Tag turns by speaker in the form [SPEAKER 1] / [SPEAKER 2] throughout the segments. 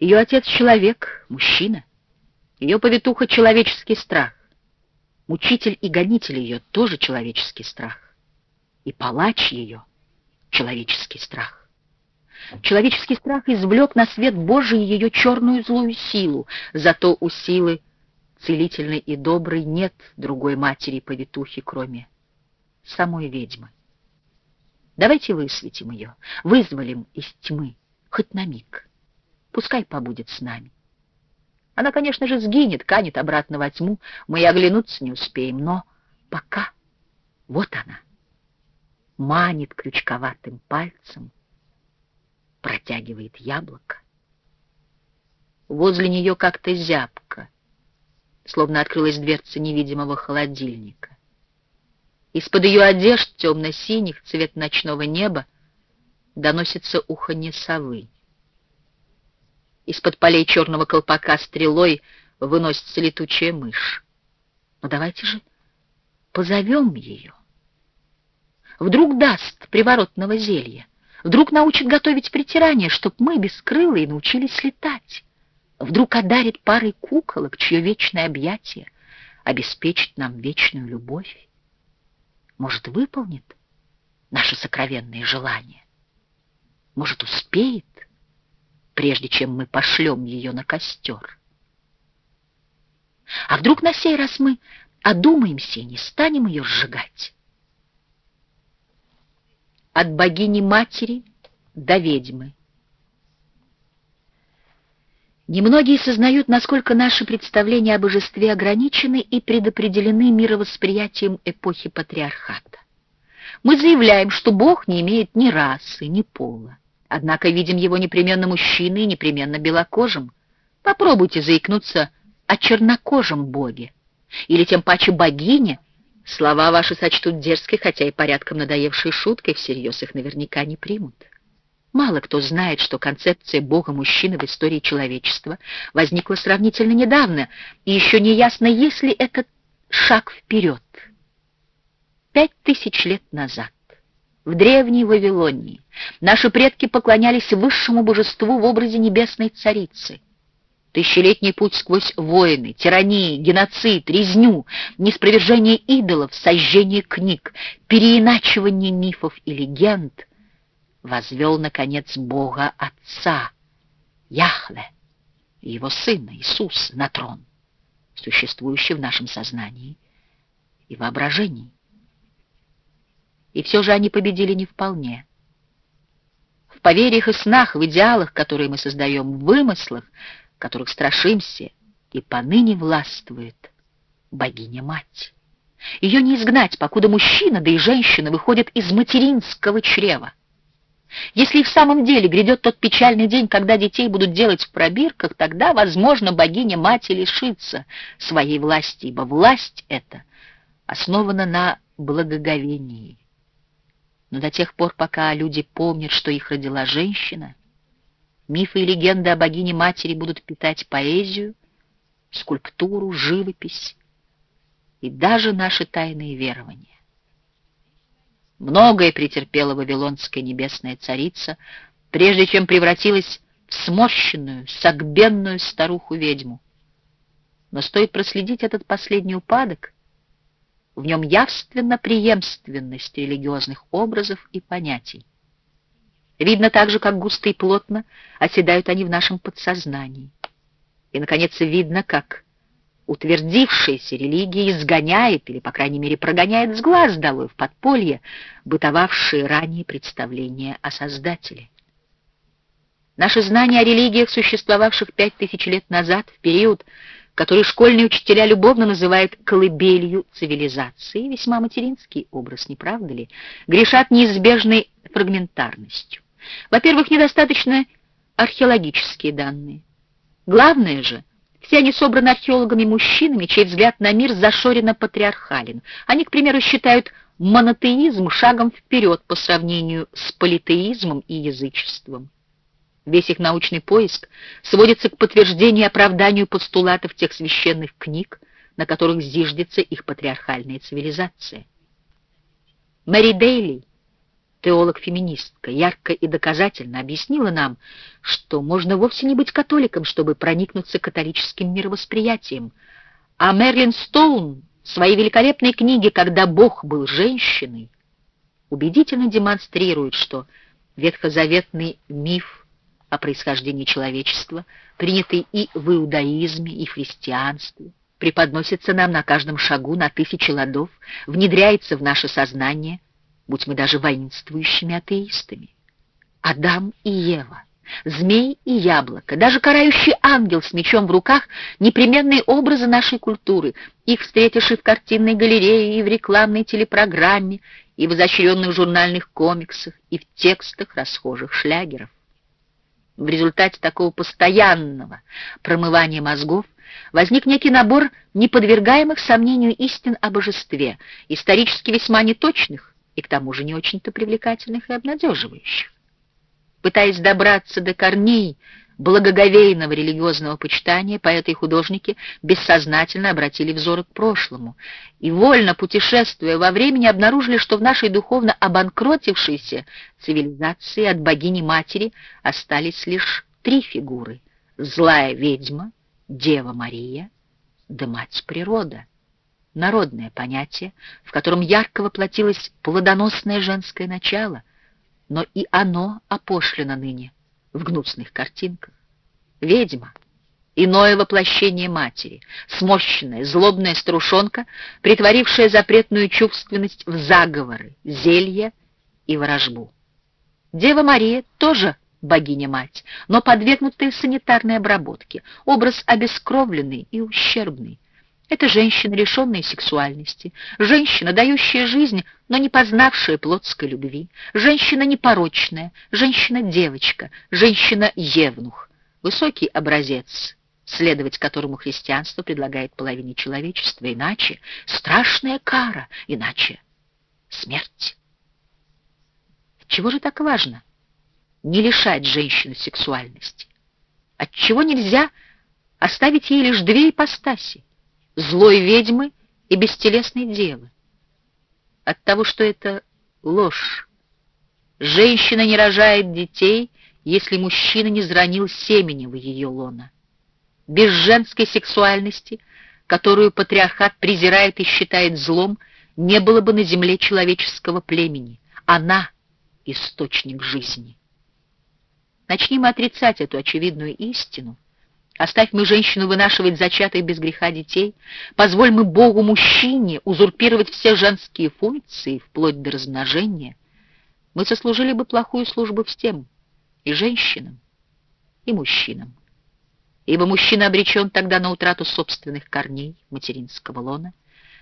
[SPEAKER 1] Ее отец — человек, мужчина. Ее повитуха — человеческий страх. Мучитель и гонитель ее — тоже человеческий страх. И палач ее — человеческий страх. Человеческий страх извлек на свет Божий ее черную злую силу, зато у силы целительной и доброй нет другой матери-повитухи, кроме самой ведьмы. Давайте высветим ее, вызволим из тьмы, хоть на миг. Пускай побудет с нами. Она, конечно же, сгинет, канет обратно во тьму, мы и оглянуться не успеем, но пока вот она манит крючковатым пальцем, протягивает яблоко. Возле нее как-то зябко, словно открылась дверца невидимого холодильника. Из-под ее одежд темно-синих, цвет ночного неба, доносится уханье совы. Из-под полей черного колпака стрелой выносится летучая мышь. Но давайте же позовем ее. Вдруг даст приворотного зелья. Вдруг научит готовить притирание, чтоб мы, бескрылые, научились летать. Вдруг одарит парой куколок, чье вечное объятие обеспечит нам вечную любовь. Может, выполнит наше сокровенное желание. Может, успеет, прежде чем мы пошлем ее на костер. А вдруг на сей раз мы одумаемся и не станем ее сжигать? От богини-матери до ведьмы. Немногие сознают, насколько наши представления о божестве ограничены и предопределены мировосприятием эпохи патриархата. Мы заявляем, что Бог не имеет ни расы, ни пола. Однако видим его непременно мужчиной непременно белокожим. Попробуйте заикнуться о чернокожем боге. Или тем паче богине. Слова ваши сочтут дерзкой, хотя и порядком надоевшей шуткой, всерьез их наверняка не примут. Мало кто знает, что концепция бога-мужчины в истории человечества возникла сравнительно недавно, и еще не ясно, есть ли это шаг вперед. Пять тысяч лет назад, в древней Вавилонии, наши предки поклонялись высшему божеству в образе небесной царицы. Тысячелетний путь сквозь войны, тирании, геноцид, резню, неспровержение идолов, сожжение книг, переиначивание мифов и легенд — возвел, наконец, Бога Отца, Яхве, и его Сына, Иисус, на трон, существующий в нашем сознании и воображении. И все же они победили не вполне. В поверьях и снах, в идеалах, которые мы создаем, в вымыслах, которых страшимся, и поныне властвует богиня-мать. Ее не изгнать, покуда мужчина, да и женщина выходят из материнского чрева. Если в самом деле грядет тот печальный день, когда детей будут делать в пробирках, тогда, возможно, богиня-мать лишится своей власти, ибо власть эта основана на благоговении. Но до тех пор, пока люди помнят, что их родила женщина, мифы и легенды о богине-матери будут питать поэзию, скульптуру, живопись и даже наши тайные верования. Многое претерпела Вавилонская небесная царица, прежде чем превратилась в сморщенную, согбенную старуху-ведьму. Но стоит проследить этот последний упадок, в нем явственно преемственность религиозных образов и понятий. Видно также, как густо и плотно оседают они в нашем подсознании. И, наконец, видно, как утвердившаяся религия изгоняет или, по крайней мере, прогоняет с глаз долой в подполье бытовавшие ранее представления о Создателе. Наши знания о религиях, существовавших пять тысяч лет назад, в период, который школьные учителя любовно называют колыбелью цивилизации, весьма материнский образ, не правда ли, грешат неизбежной фрагментарностью. Во-первых, недостаточно археологические данные. Главное же — все они собраны археологами-мужчинами, чей взгляд на мир зашоренно патриархален. Они, к примеру, считают монотеизм шагом вперед по сравнению с политеизмом и язычеством. Весь их научный поиск сводится к подтверждению и оправданию постулатов тех священных книг, на которых зиждется их патриархальная цивилизация. Мэри Дейли теолог-феминистка, ярко и доказательно объяснила нам, что можно вовсе не быть католиком, чтобы проникнуться католическим мировосприятием. А Мерлин Стоун в своей великолепной книге «Когда Бог был женщиной» убедительно демонстрирует, что ветхозаветный миф о происхождении человечества, принятый и в иудаизме, и в христианстве, преподносится нам на каждом шагу на тысячи ладов, внедряется в наше сознание, будь мы даже воинствующими атеистами. Адам и Ева, змей и яблоко, даже карающий ангел с мечом в руках — непременные образы нашей культуры. Их встретишь и в картинной галерее, и в рекламной телепрограмме, и в изощренных журнальных комиксах, и в текстах расхожих шлягеров. В результате такого постоянного промывания мозгов возник некий набор неподвергаемых сомнению истин о божестве, исторически весьма неточных и к тому же не очень-то привлекательных и обнадеживающих. Пытаясь добраться до корней благоговейного религиозного почитания, поэты и художники бессознательно обратили взоры к прошлому и, вольно путешествуя во времени, обнаружили, что в нашей духовно обанкротившейся цивилизации от богини-матери остались лишь три фигуры — злая ведьма, Дева Мария да Мать Природа. Народное понятие, в котором ярко воплотилось плодоносное женское начало, но и оно опошлено ныне в гнусных картинках. Ведьма — иное воплощение матери, сморщенная, злобная старушонка, притворившая запретную чувственность в заговоры, зелья и ворожбу. Дева Мария тоже богиня-мать, но подвергнутая санитарной обработке, образ обескровленный и ущербный. Это женщина, лишенная сексуальности, женщина, дающая жизнь, но не познавшая плотской любви, женщина непорочная, женщина-девочка, женщина-евнух, высокий образец, следовать которому христианство предлагает половине человечества, иначе страшная кара, иначе смерть. Чего же так важно? не лишать женщину сексуальности? Отчего нельзя оставить ей лишь две ипостаси — злой ведьмы и бестелесной девы? От того, что это ложь. Женщина не рожает детей, если мужчина не зранил семени в ее лона. Без женской сексуальности, которую патриархат презирает и считает злом, не было бы на земле человеческого племени. Она — источник жизни. Начни мы отрицать эту очевидную истину. Оставь мы женщину вынашивать зачатых без греха детей, позволь мы Богу-мужчине узурпировать все женские функции, вплоть до размножения, мы сослужили бы плохую службу всем, и женщинам, и мужчинам. Ибо мужчина обречен тогда на утрату собственных корней материнского лона,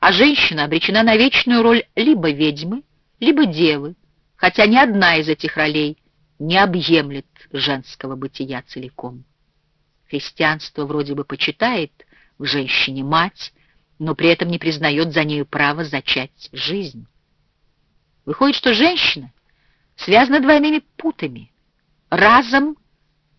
[SPEAKER 1] а женщина обречена на вечную роль либо ведьмы, либо девы, хотя ни одна из этих ролей не объемлет женского бытия целиком. Христианство вроде бы почитает в женщине мать, но при этом не признает за нею право зачать жизнь. Выходит, что женщина связана двойными путами, разом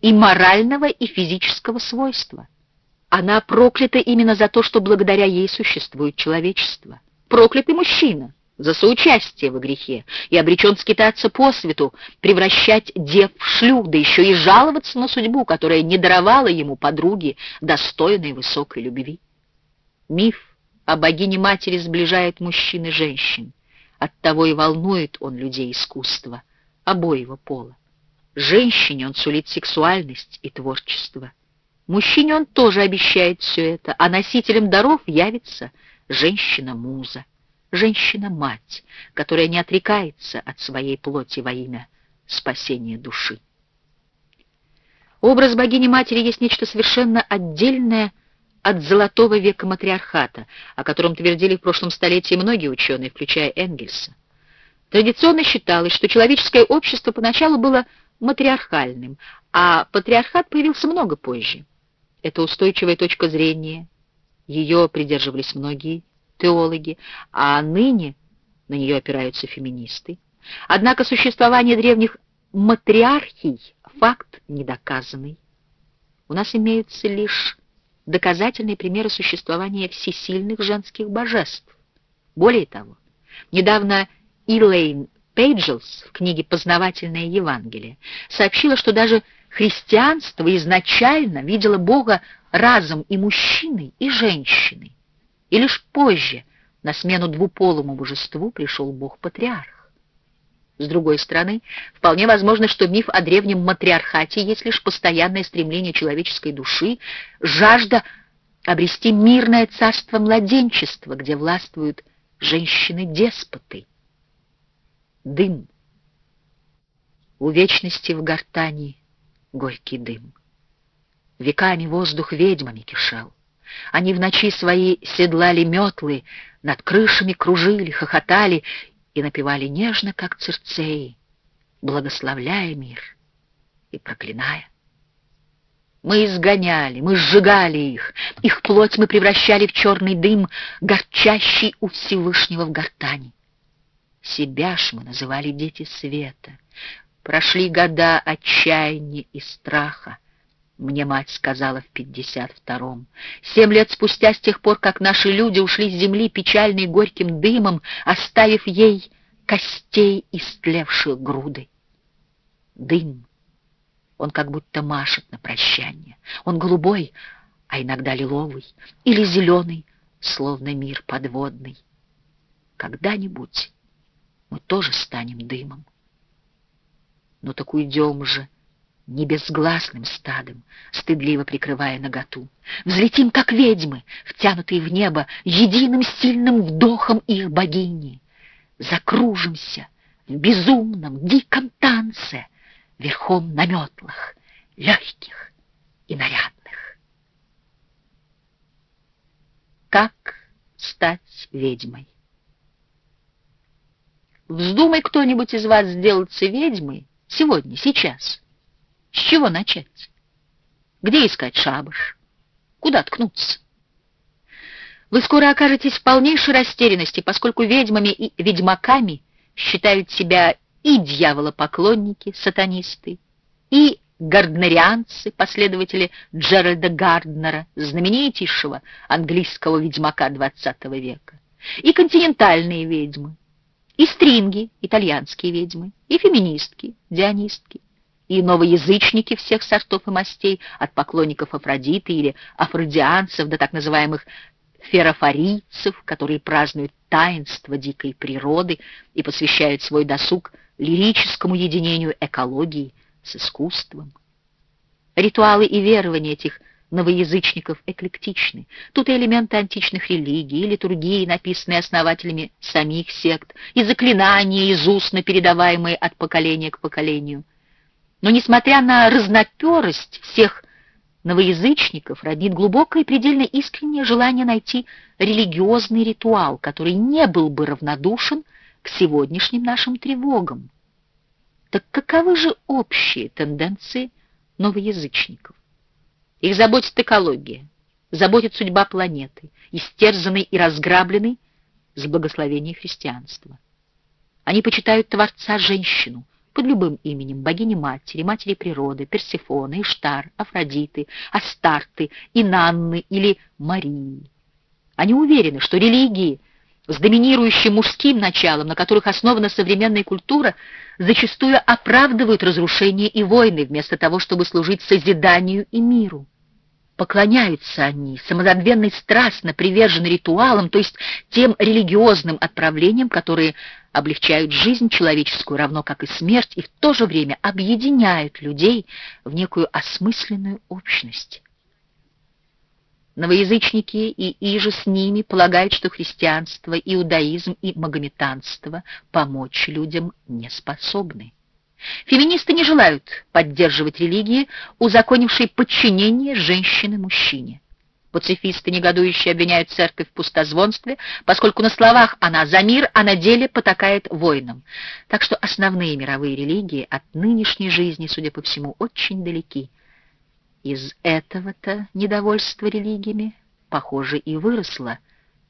[SPEAKER 1] и морального, и физического свойства. Она проклята именно за то, что благодаря ей существует человечество. Проклятый мужчина — за соучастие в грехе и обречен скитаться по свету, превращать дев в шлюх, да еще и жаловаться на судьбу, которая не даровала ему подруги, достойной высокой любви. Миф о богине-матери сближает мужчин и женщин. Оттого и волнует он людей искусства, обоего пола. Женщине он сулит сексуальность и творчество. Мужчине он тоже обещает все это, а носителем даров явится женщина-муза женщина-мать, которая не отрекается от своей плоти во имя спасения души. Образ богини-матери есть нечто совершенно отдельное от золотого века матриархата, о котором твердили в прошлом столетии многие ученые, включая Энгельса. Традиционно считалось, что человеческое общество поначалу было матриархальным, а патриархат появился много позже. Это устойчивая точка зрения, ее придерживались многие теологи, а ныне на нее опираются феминисты. Однако существование древних матриархий — факт недоказанный. У нас имеются лишь доказательные примеры существования всесильных женских божеств. Более того, недавно Илэйн Пейджелс в книге «Познавательное Евангелие» сообщила, что даже христианство изначально видело Бога разом и мужчиной, и женщиной, и лишь позже на смену двуполому божеству пришел Бог-патриарх. С другой стороны, вполне возможно, что миф о древнем матриархате есть лишь постоянное стремление человеческой души, жажда обрести мирное царство младенчества, где властвуют женщины-деспоты. Дым. У вечности в гортани горький дым. Веками воздух ведьмами кишел. Они в ночи свои седлали метлы, над крышами кружили, хохотали и напевали нежно, как цирцеи, благословляя мир и проклиная. Мы изгоняли, мы сжигали их, их плоть мы превращали в черный дым, горчащий у Всевышнего в гортани. Себя ж мы называли дети света. Прошли года отчаяния и страха, мне мать сказала в пятьдесят втором. Семь лет спустя, с тех пор, как наши люди ушли с земли печальной горьким дымом, оставив ей костей истлевшие груды. Дым он как будто машет на прощание. Он голубой, а иногда лиловый, или зеленый, словно мир подводный. Когда-нибудь мы тоже станем дымом. Ну так уйдем же, не безгласным стадом, стыдливо прикрывая наготу. Взлетим, как ведьмы, втянутые в небо, единым сильным вдохом их богини. Закружимся в безумном, диком танце — верхом на метлах, легких и нарядных. Как стать ведьмой? Вздумай кто-нибудь из вас сделаться ведьмой сегодня, сейчас. С чего начать? Где искать шабаш? Куда ткнуться? Вы скоро окажетесь в полнейшей растерянности, поскольку ведьмами и ведьмаками считают себя и дьяволопоклонники, сатанисты, и гарднерианцы, последователи Джеральда Гарднера, знаменитейшего английского ведьмака XX века, и континентальные ведьмы, и стринги, итальянские ведьмы, и феминистки, дионистки, и новоязычники всех сортов и мастей, от поклонников Афродиты или афродианцев до так называемых ферофорийцев, которые празднуют таинство дикой природы и посвящают свой досуг лирическому единению экологии с искусством. Ритуалы и верования этих новоязычников эклектичны. Тут и элементы античных религий, и литургии, написанные основателями самих сект, и заклинания из устно передаваемые от поколения к поколению. Но несмотря на разноперость всех новоязычников, роднит глубокое и предельно искреннее желание найти религиозный ритуал, который не был бы равнодушен к сегодняшним нашим тревогам. Так каковы же общие тенденции новоязычников? Их заботит экология, заботит судьба планеты, истерзанной и разграбленной с благословения христианства. Они почитают Творца женщину под любым именем богини-матери, матери природы, Персефоны, Иштар, Афродиты, Астарты, Инанны или Марии. Они уверены, что религии — с доминирующим мужским началом, на которых основана современная культура, зачастую оправдывают разрушения и войны, вместо того, чтобы служить созиданию и миру. Поклоняются они, самозабвенно и страстно привержены ритуалам, то есть тем религиозным отправлениям, которые облегчают жизнь человеческую, равно как и смерть, и в то же время объединяют людей в некую осмысленную общность. Новоязычники и иже с ними полагают, что христианство, иудаизм и магометанство помочь людям не способны. Феминисты не желают поддерживать религии, узаконившей подчинение женщины мужчине. Пацифисты негодующе обвиняют церковь в пустозвонстве, поскольку на словах она за мир, а на деле потакает войнам. Так что основные мировые религии от нынешней жизни, судя по всему, очень далеки. Из этого-то недовольства религиями, похоже, и выросло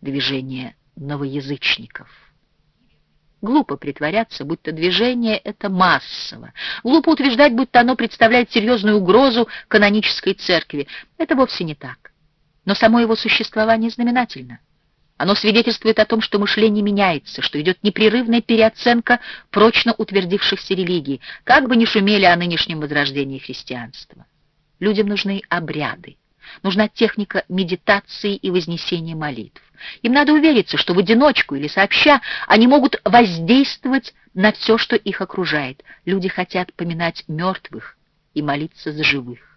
[SPEAKER 1] движение новоязычников. Глупо притворяться, будто движение это массово. Глупо утверждать, будто оно представляет серьезную угрозу канонической церкви. Это вовсе не так. Но само его существование знаменательно. Оно свидетельствует о том, что мышление меняется, что идет непрерывная переоценка прочно утвердившихся религий, как бы ни шумели о нынешнем возрождении христианства. Людям нужны обряды, нужна техника медитации и вознесения молитв. Им надо увериться, что в одиночку или сообща они могут воздействовать на все, что их окружает. Люди хотят поминать мертвых и молиться за живых.